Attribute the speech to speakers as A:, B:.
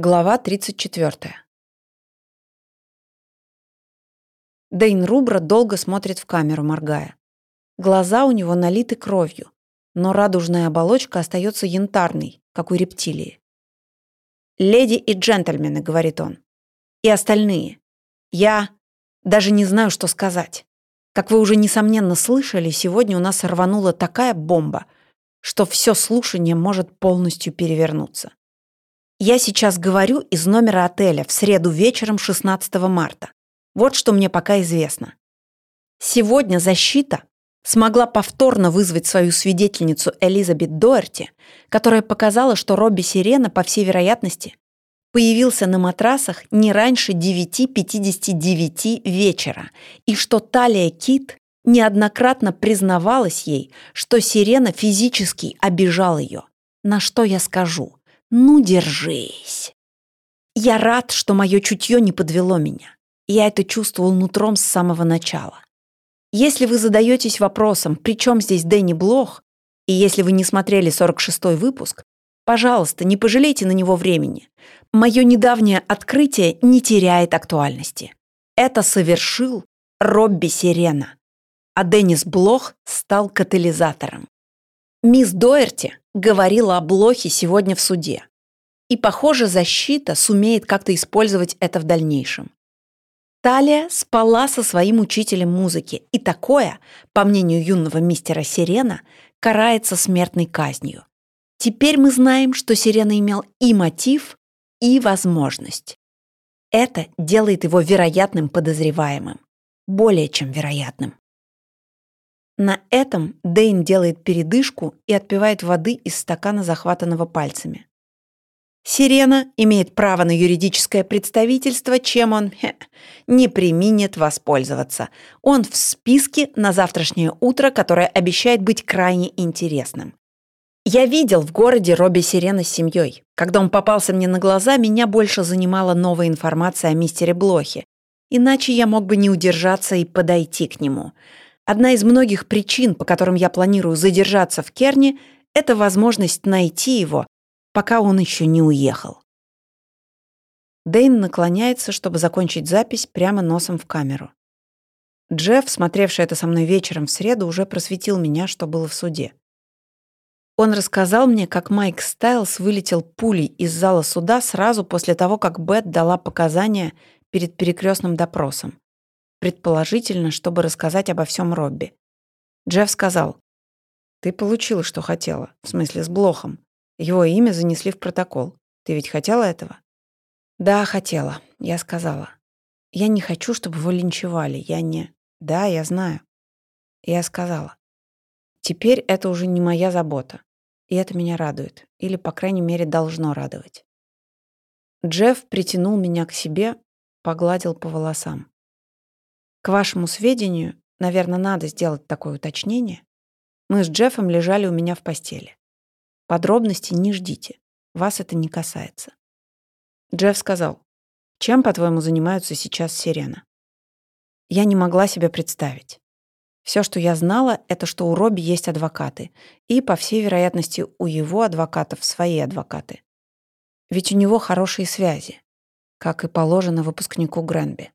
A: Глава 34. Дейн Рубра долго смотрит в камеру, моргая. Глаза у него налиты кровью, но радужная оболочка остается янтарной, как у рептилии. «Леди и джентльмены», — говорит он, — «и остальные. Я даже не знаю, что сказать. Как вы уже, несомненно, слышали, сегодня у нас рванула такая бомба, что все слушание может полностью перевернуться. Я сейчас говорю из номера отеля в среду вечером 16 марта. Вот что мне пока известно. Сегодня защита смогла повторно вызвать свою свидетельницу Элизабет Доерти, которая показала, что Робби Сирена, по всей вероятности, появился на матрасах не раньше 9.59 вечера, и что Талия Кит неоднократно признавалась ей, что Сирена физически обижал ее. На что я скажу? Ну, держись. Я рад, что мое чутье не подвело меня. Я это чувствовал нутром с самого начала. Если вы задаетесь вопросом, при чем здесь Дэнни Блох, и если вы не смотрели 46-й выпуск, пожалуйста, не пожалейте на него времени. Мое недавнее открытие не теряет актуальности. Это совершил Робби Сирена, а Деннис Блох стал катализатором. Мисс Доерти говорила о Блохе сегодня в суде. И, похоже, защита сумеет как-то использовать это в дальнейшем. Талия спала со своим учителем музыки, и такое, по мнению юного мистера Сирена, карается смертной казнью. Теперь мы знаем, что Сирена имел и мотив, и возможность. Это делает его вероятным подозреваемым. Более чем вероятным. На этом Дейн делает передышку и отпивает воды из стакана, захватанного пальцами. Сирена имеет право на юридическое представительство, чем он хе, не применит воспользоваться. Он в списке на завтрашнее утро, которое обещает быть крайне интересным. Я видел в городе Робби Сирена с семьей. Когда он попался мне на глаза, меня больше занимала новая информация о мистере Блохе. Иначе я мог бы не удержаться и подойти к нему. Одна из многих причин, по которым я планирую задержаться в Керне, это возможность найти его, пока он еще не уехал. Дэйн наклоняется, чтобы закончить запись прямо носом в камеру. Джефф, смотревший это со мной вечером в среду, уже просветил меня, что было в суде. Он рассказал мне, как Майк Стайлс вылетел пулей из зала суда сразу после того, как Бет дала показания перед перекрестным допросом предположительно, чтобы рассказать обо всем Робби. Джефф сказал, «Ты получила, что хотела, в смысле с Блохом. Его имя занесли в протокол. Ты ведь хотела этого?» «Да, хотела», — я сказала. «Я не хочу, чтобы его линчевали. Я не...» «Да, я знаю». Я сказала. «Теперь это уже не моя забота. И это меня радует. Или, по крайней мере, должно радовать». Джефф притянул меня к себе, погладил по волосам. К вашему сведению, наверное, надо сделать такое уточнение. Мы с Джеффом лежали у меня в постели. Подробности не ждите. Вас это не касается. Джефф сказал, чем, по-твоему, занимаются сейчас Сирена? Я не могла себе представить. Все, что я знала, это что у Робби есть адвокаты, и, по всей вероятности, у его адвокатов свои адвокаты. Ведь у него хорошие связи, как и положено выпускнику Гренби.